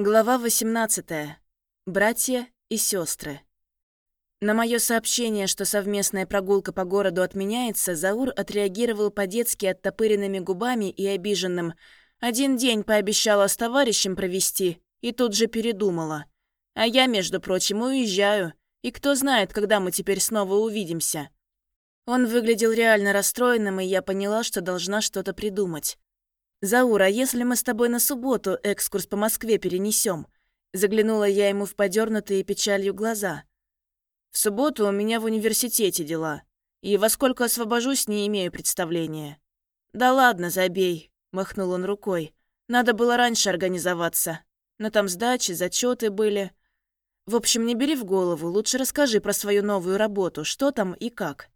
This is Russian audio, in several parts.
Глава 18. Братья и сестры. На мое сообщение, что совместная прогулка по городу отменяется, Заур отреагировал по-детски оттопыренными губами и обиженным. Один день пообещала с товарищем провести, и тут же передумала. А я, между прочим, уезжаю, и кто знает, когда мы теперь снова увидимся. Он выглядел реально расстроенным, и я поняла, что должна что-то придумать. «Заур, а если мы с тобой на субботу экскурс по Москве перенесем? Заглянула я ему в подернутые печалью глаза. «В субботу у меня в университете дела, и во сколько освобожусь, не имею представления». «Да ладно, забей», — махнул он рукой. «Надо было раньше организоваться. Но там сдачи, зачеты были. В общем, не бери в голову, лучше расскажи про свою новую работу, что там и как».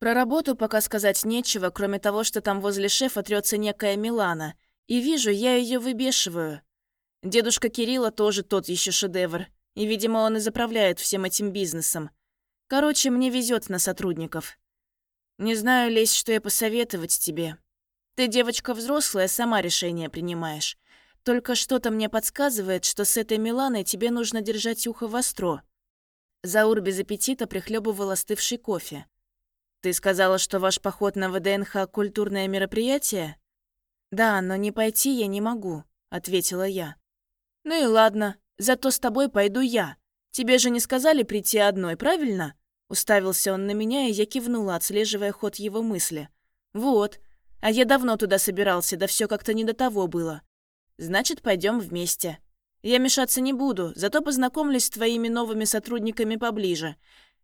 Про работу пока сказать нечего, кроме того, что там возле шефа трется некая Милана. И вижу, я ее выбешиваю. Дедушка Кирилла тоже тот еще шедевр. И, видимо, он и заправляет всем этим бизнесом. Короче, мне везет на сотрудников. Не знаю, Лесь, что я посоветовать тебе. Ты девочка взрослая, сама решение принимаешь. Только что-то мне подсказывает, что с этой Миланой тебе нужно держать ухо востро. Заур без аппетита прихлебывал остывший кофе. «Ты сказала, что ваш поход на ВДНХ – культурное мероприятие?» «Да, но не пойти я не могу», – ответила я. «Ну и ладно, зато с тобой пойду я. Тебе же не сказали прийти одной, правильно?» Уставился он на меня, и я кивнула, отслеживая ход его мысли. «Вот. А я давно туда собирался, да все как-то не до того было. Значит, пойдем вместе. Я мешаться не буду, зато познакомлюсь с твоими новыми сотрудниками поближе.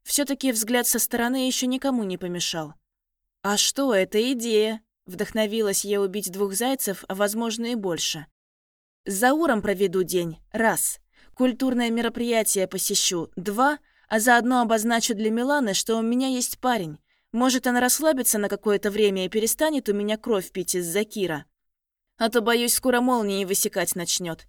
Все-таки взгляд со стороны еще никому не помешал. «А что, это идея!» Вдохновилась я убить двух зайцев, а возможно и больше. С Зауром проведу день. Раз. Культурное мероприятие посещу. Два. А заодно обозначу для Миланы, что у меня есть парень. Может, она расслабится на какое-то время и перестанет у меня кровь пить из-за Кира. А то, боюсь, скоро молнией высекать начнет.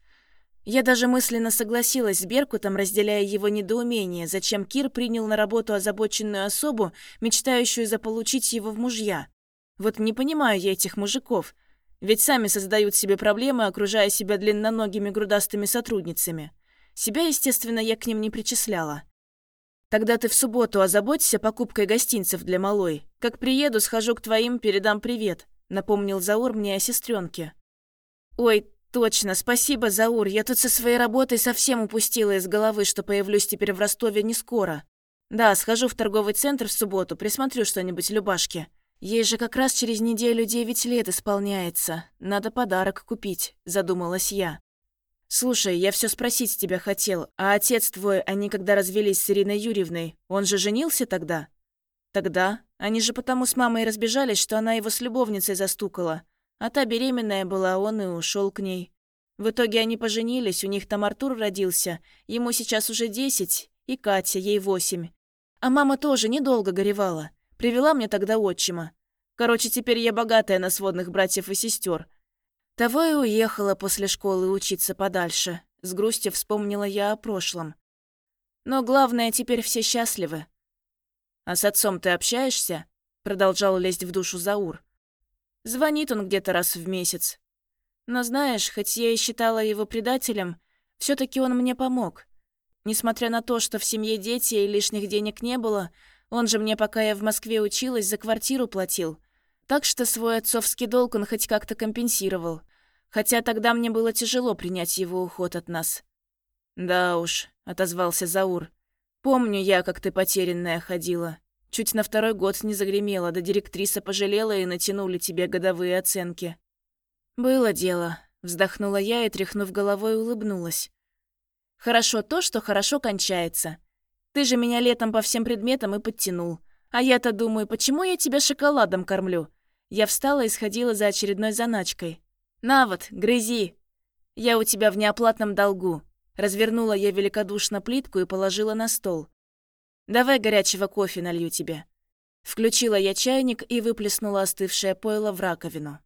Я даже мысленно согласилась с Беркутом, разделяя его недоумение, зачем Кир принял на работу озабоченную особу, мечтающую заполучить его в мужья. Вот не понимаю я этих мужиков. Ведь сами создают себе проблемы, окружая себя длинноногими грудастыми сотрудницами. Себя, естественно, я к ним не причисляла. Тогда ты в субботу озаботься покупкой гостинцев для малой. Как приеду, схожу к твоим, передам привет», — напомнил Заур мне о сестренке. «Ой, Точно, спасибо, Заур. Я тут со своей работой совсем упустила из головы, что появлюсь теперь в Ростове не скоро. Да, схожу в торговый центр в субботу, присмотрю что-нибудь Любашке. Ей же как раз через неделю девять лет исполняется. Надо подарок купить, задумалась я. Слушай, я все спросить тебя хотел. А отец твой, они когда развелись с Ириной Юрьевной, он же женился тогда? Тогда. Они же потому с мамой разбежались, что она его с любовницей застукала. А та беременная была, он и ушел к ней. В итоге они поженились, у них там Артур родился, ему сейчас уже десять, и Катя, ей восемь. А мама тоже недолго горевала. Привела мне тогда отчима. Короче, теперь я богатая на сводных братьев и сестер. Того и уехала после школы учиться подальше. С грустью вспомнила я о прошлом. Но главное, теперь все счастливы. «А с отцом ты общаешься?» Продолжал лезть в душу Заур. Звонит он где-то раз в месяц. Но знаешь, хоть я и считала его предателем, все таки он мне помог. Несмотря на то, что в семье дети и лишних денег не было, он же мне, пока я в Москве училась, за квартиру платил. Так что свой отцовский долг он хоть как-то компенсировал. Хотя тогда мне было тяжело принять его уход от нас. «Да уж», — отозвался Заур. «Помню я, как ты потерянная ходила. Чуть на второй год не загремела, да директриса пожалела и натянули тебе годовые оценки. Было дело, вздохнула я и, тряхнув головой, улыбнулась. Хорошо то, что хорошо кончается. Ты же меня летом по всем предметам и подтянул. А я-то думаю, почему я тебя шоколадом кормлю? Я встала и сходила за очередной заначкой. На вот, грызи. Я у тебя в неоплатном долгу. Развернула я великодушно плитку и положила на стол. Давай горячего кофе налью тебе». Включила я чайник и выплеснула остывшее пойло в раковину.